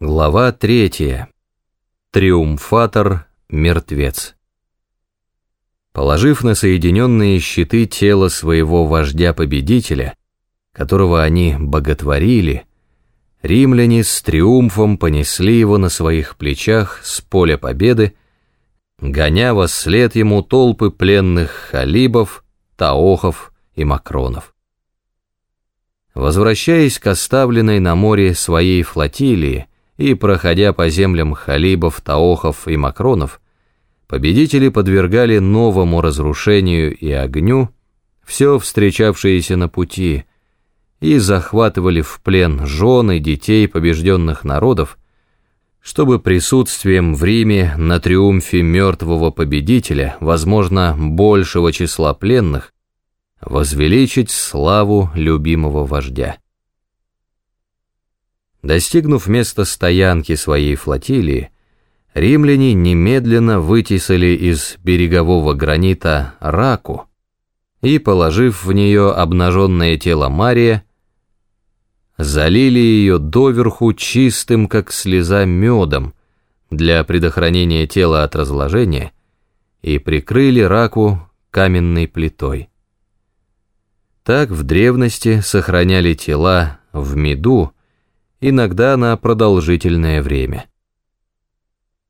Глава третья. Триумфатор мертвец. Положив на соединенные щиты тело своего вождя-победителя, которого они боготворили, римляне с триумфом понесли его на своих плечах с поля победы, гоня во след ему толпы пленных халибов, таохов и макронов. Возвращаясь к оставленной на море своей флотилии, и, проходя по землям халибов, таохов и макронов, победители подвергали новому разрушению и огню все встречавшееся на пути и захватывали в плен жены детей побежденных народов, чтобы присутствием в Риме на триумфе мертвого победителя, возможно, большего числа пленных, возвеличить славу любимого вождя. Достигнув места стоянки своей флотилии, римляне немедленно вытесали из берегового гранита раку и, положив в нее обнаженное тело Мария, залили ее доверху чистым, как слеза, медом для предохранения тела от разложения и прикрыли раку каменной плитой. Так в древности сохраняли тела в меду, иногда на продолжительное время.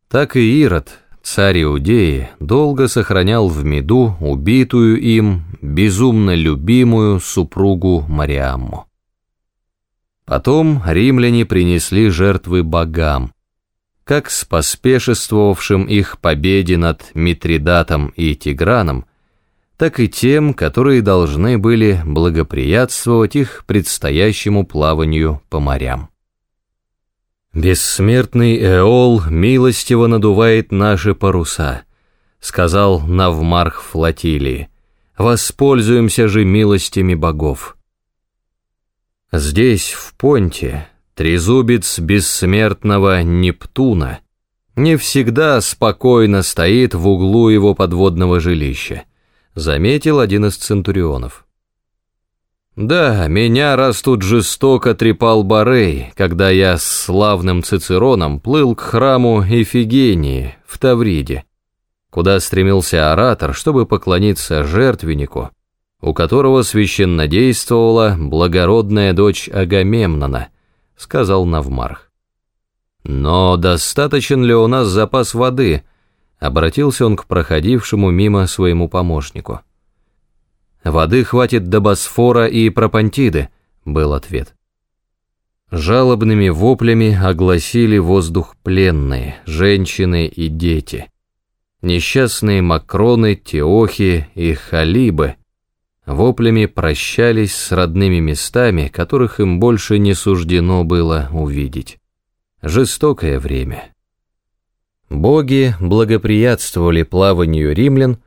Так и Ирод, царь Иудеи, долго сохранял в меду убитую им, безумно любимую супругу Мариамму. Потом римляне принесли жертвы богам, как с поспешествовавшим их победе над Митридатом и Тиграном, так и тем, которые должны были благоприятствовать их предстоящему плаванию по морям. «Бессмертный Эол милостиво надувает наши паруса», сказал Навмарх флотилии. «Воспользуемся же милостями богов». Здесь, в Понте, трезубец бессмертного Нептуна не всегда спокойно стоит в углу его подводного жилища, заметил один из центурионов. Да, меня раз тут жестоко трепал Барей, когда я с славным Цицероном плыл к храму Эфигении в Тавриде, куда стремился оратор, чтобы поклониться жертвеннику, у которого священно действовала благородная дочь Агамемнона, сказал Навмарх. Но достаточен ли у нас запас воды? Обратился он к проходившему мимо своему помощнику. «Воды хватит до Босфора и Пропантиды», — был ответ. Жалобными воплями огласили воздух пленные, женщины и дети. Несчастные Макроны, Теохи и Халибы воплями прощались с родными местами, которых им больше не суждено было увидеть. Жестокое время. Боги благоприятствовали плаванию римлян,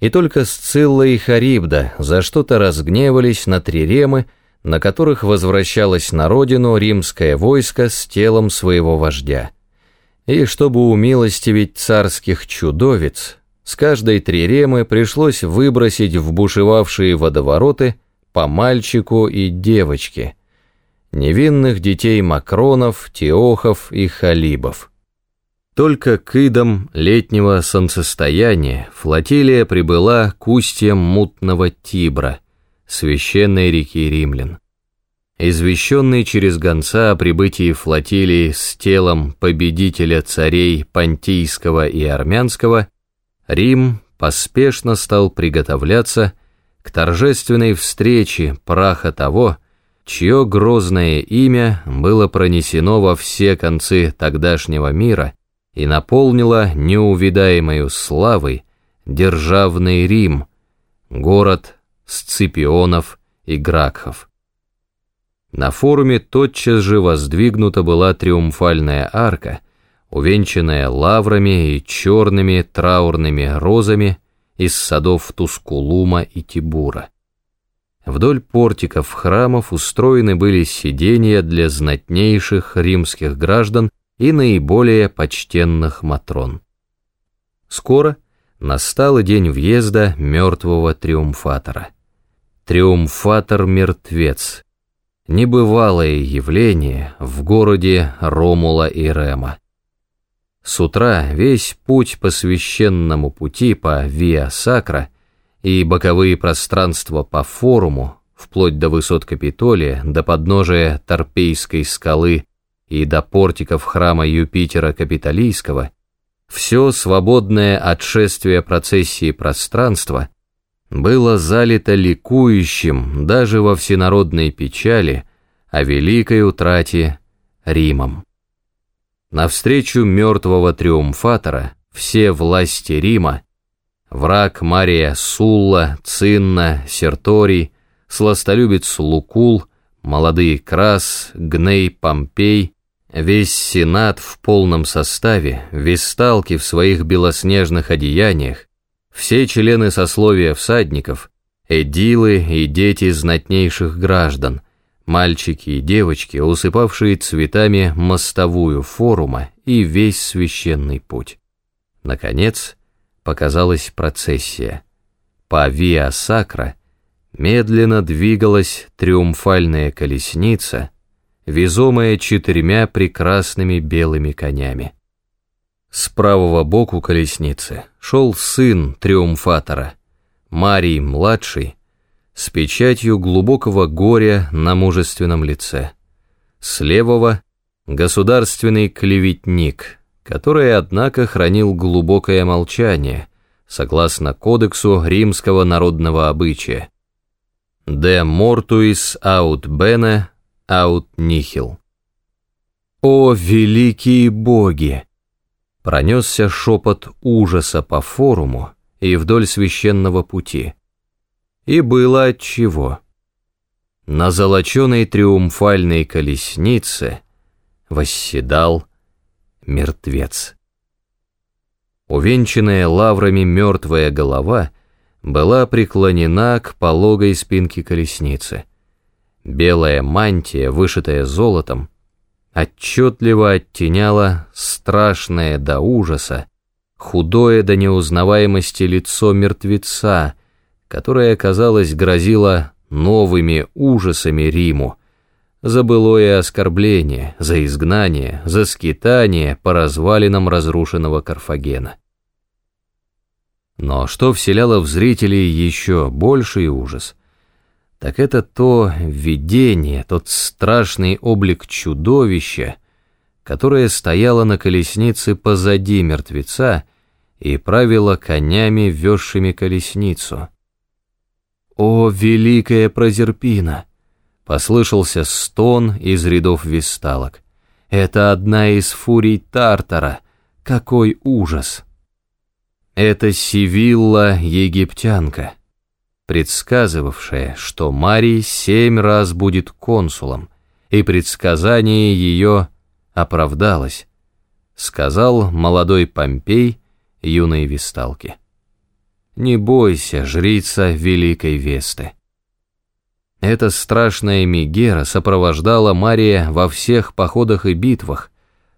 и только Сцилла и Харибда за что-то разгневались на триремы, на которых возвращалось на родину римское войско с телом своего вождя. И чтобы умилостивить царских чудовиц, с каждой триремы пришлось выбросить в бушевавшие водовороты по мальчику и девочке, невинных детей Макронов, Теохов и Халибов. Только к идам летнего солнцестояния флотилия прибыла к устьям мутного Тибра, священной реки римлян. Извещенный через гонца о прибытии флотилии с телом победителя царей Понтийского и Армянского, Рим поспешно стал приготовляться к торжественной встрече праха того, чье грозное имя было пронесено во все концы тогдашнего мира и наполнила неувидаемою славой державный Рим, город Сципионов и Гракхов. На форуме тотчас же воздвигнута была триумфальная арка, увенчанная лаврами и черными траурными розами из садов Тускулума и Тибура. Вдоль портиков храмов устроены были сиденья для знатнейших римских граждан и наиболее почтенных матрон. Скоро настал день въезда мертвого триумфатора. Триумфатор-мертвец. небывалое явление в городе Ромула и Рема. С утра весь путь по священному пути по Виа Сакра и боковые пространства по форуму, вплоть до высот Капитолия, до подножия Торпейской скалы и до портиков храма Юпитера Капитолийского, все свободное от шествия процессии пространство было залито ликующим даже во всенародной печали о великой утрате Римом. Навстречу мертвого триумфатора все власти Рима, враг Мария Сулла, Цинна, Серторий, сластолюбец Лукул, молодые Крас, Гней, Помпей, весь Сенат в полном составе, весталки в своих белоснежных одеяниях, все члены сословия всадников, эдилы и дети знатнейших граждан – мальчики и девочки, усыпавшие цветами мостовую форума и весь священный путь. Наконец, показалась процессия. По Виа Сакра медленно двигалась триумфальная колесница, везомая четырьмя прекрасными белыми конями. С правого боку колесницы шел сын триумфатора, Марий-младший, с печатью глубокого горя на мужественном лице. С левого — государственный клеветник, который, однако, хранил глубокое молчание, согласно кодексу римского народного обычая. «De mortuis aut bene aut nihil». «О, великие боги!» Пронесся шепот ужаса по форуму и вдоль священного пути — и было отчего. На золоченой триумфальной колеснице восседал мертвец. Увенчанная лаврами мертвая голова была преклонена к пологой спинке колесницы. Белая мантия, вышитая золотом, отчетливо оттеняла страшное до ужаса, худое до неузнаваемости лицо мертвеца, которая, казалось, грозила новыми ужасами Риму, за былое оскорбление, за изгнание, за скитание по развалинам разрушенного Карфагена. Но что вселяло в зрителей еще больший ужас, так это то видение, тот страшный облик чудовища, которое стояло на колеснице позади мертвеца и правило конями, везшими колесницу. «О, великая Прозерпина!» — послышался стон из рядов висталок. «Это одна из фурий Тартара! Какой ужас!» Это Сивилла египтянка, предсказывавшая, что Марий семь раз будет консулом, и предсказание ее оправдалось, сказал молодой Помпей юной висталке. Не бойся, жрица Великой Весты. Эта страшная Мегера сопровождала Мария во всех походах и битвах,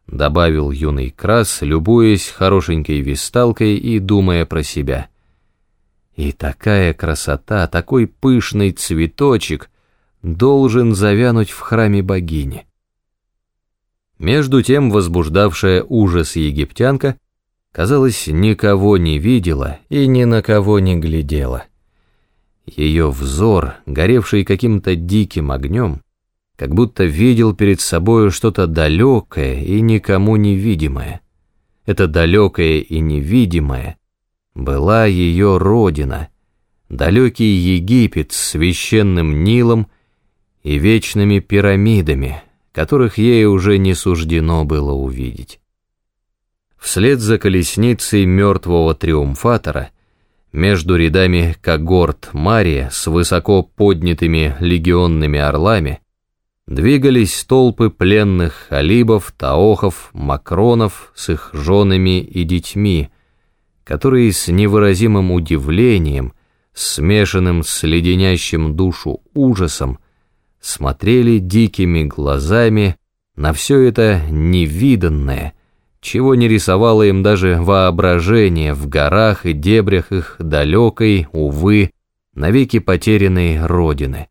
добавил юный Крас, любуясь хорошенькой висталкой и думая про себя. И такая красота, такой пышный цветочек должен завянуть в храме богини. Между тем возбуждавшая ужас египтянка казалось, никого не видела и ни на кого не глядела. Ее взор, горевший каким-то диким огнем, как будто видел перед собою что-то далекое и никому невидимое. Это далекое и невидимое была ее родина, далекий Египет с священным Нилом и вечными пирамидами, которых ей уже не суждено было увидеть. Вслед за колесницей мертвого триумфатора между рядами когорт Мария с высоко поднятыми легионными орлами двигались толпы пленных халибов, таохов, макронов с их женами и детьми, которые с невыразимым удивлением, смешанным с леденящим душу ужасом, смотрели дикими глазами на все это невиданное, чего не рисовало им даже воображение в горах и дебрях их далекой, увы, навеки потерянной родины.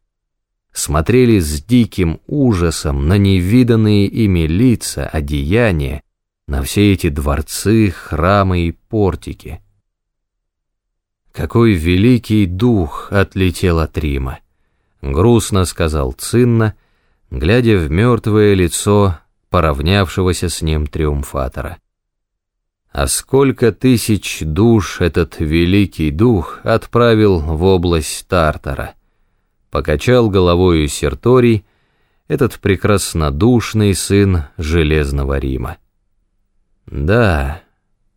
смотрели с диким ужасом на невиданные ими лица, одеяния, на все эти дворцы, храмы и портики. Какой великий дух отлетел от Рима, грустно сказал Цинна, глядя в мертвое лицо поравнявшегося с ним триумфатора. А сколько тысяч душ этот великий дух отправил в область Тартара? Покачал головою Серторий, этот прекраснодушный сын Железного Рима. Да,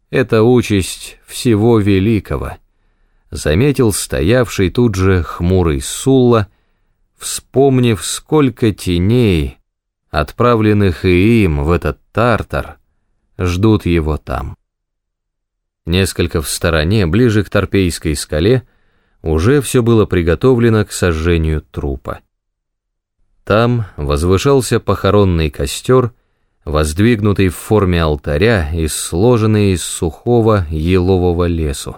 это участь всего великого, заметил стоявший тут же хмурый Сулла, вспомнив, сколько теней, отправленных и им в этот Тартар, ждут его там. Несколько в стороне, ближе к Торпейской скале, уже все было приготовлено к сожжению трупа. Там возвышался похоронный костер, воздвигнутый в форме алтаря и сложенный из сухого елового лесу.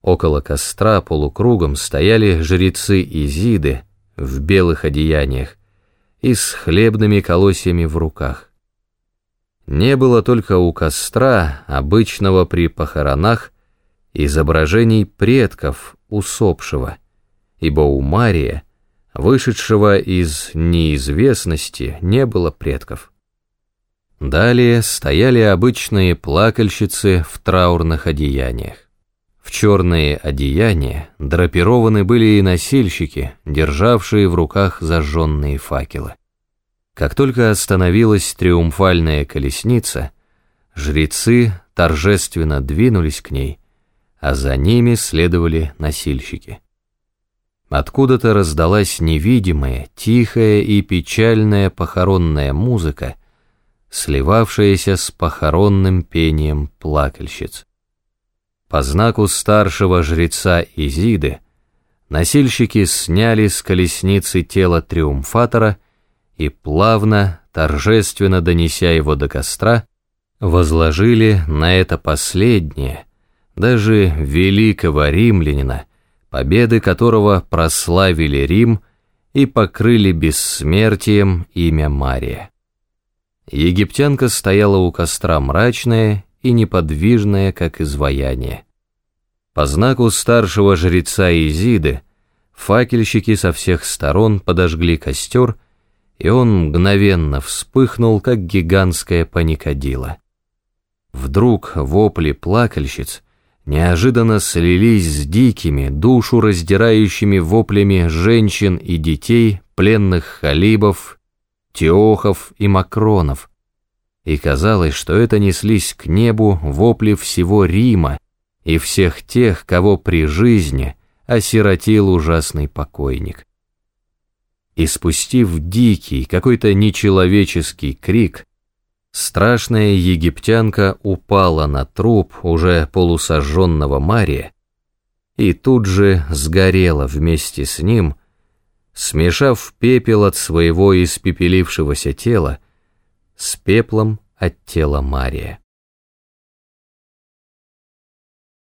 Около костра полукругом стояли жрецы Изиды в белых одеяниях и с хлебными колосьями в руках. Не было только у костра, обычного при похоронах, изображений предков усопшего, ибо у Мария, вышедшего из неизвестности, не было предков. Далее стояли обычные плакальщицы в траурных одеяниях. В черные одеяния драпированы были и носильщики, державшие в руках зажженные факелы. Как только остановилась триумфальная колесница, жрецы торжественно двинулись к ней, а за ними следовали носильщики. Откуда-то раздалась невидимая, тихая и печальная похоронная музыка, сливавшаяся с похоронным пением плакальщиц. По знаку старшего жреца Изиды носильщики сняли с колесницы тело триумфатора и плавно, торжественно донеся его до костра, возложили на это последнее, даже великого римлянина, победы которого прославили Рим и покрыли бессмертием имя Мария. Египтянка стояла у костра мрачная и неподвижная, как изваяние. По знаку старшего жреца Изиды факельщики со всех сторон подожгли костер и он мгновенно вспыхнул, как гигантская паникодила. Вдруг вопли плакальщиц неожиданно слились с дикими, душу раздирающими воплями женщин и детей, пленных халибов, теохов и макронов, и казалось, что это неслись к небу вопли всего Рима и всех тех, кого при жизни осиротил ужасный покойник. И спустив дикий, какой-то нечеловеческий крик, страшная египтянка упала на труп уже полусожженного Мария и тут же сгорела вместе с ним, смешав пепел от своего испепелившегося тела с пеплом от тела Мария.